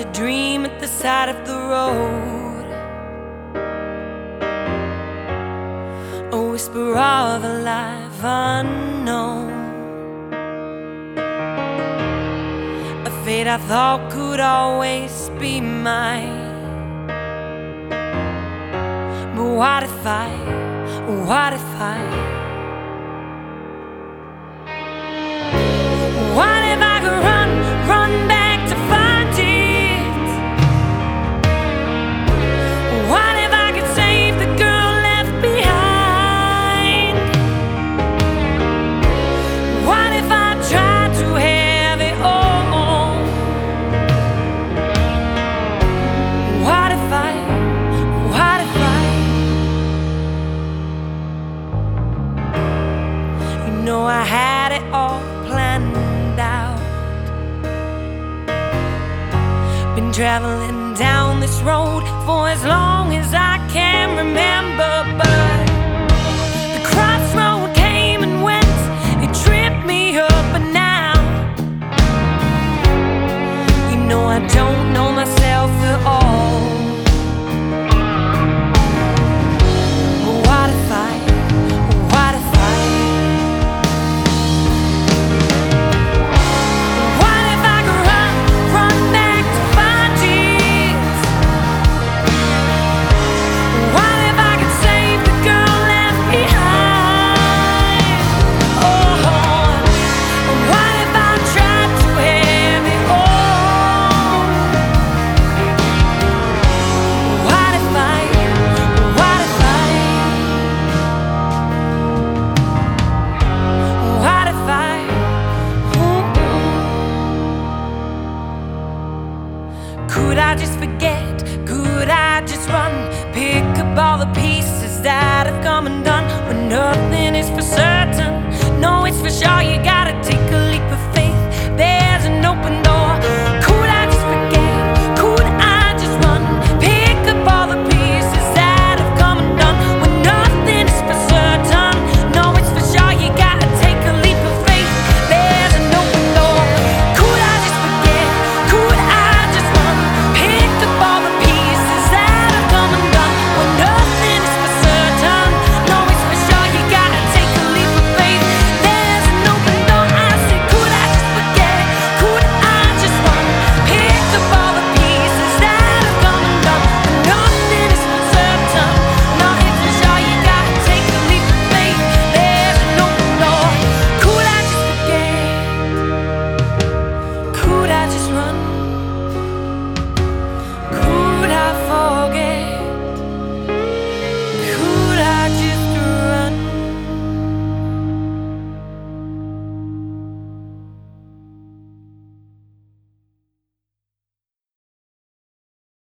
A dream at the side of the road. A whisper of a life unknown. A fate I thought could always be mine. But what if I, what if I? Know I had it all planned out. Been traveling down this road for as long as I I just forget? Could I just run? Pick up all the pieces that have come and undone. When nothing is for certain, no, it's for sure. You take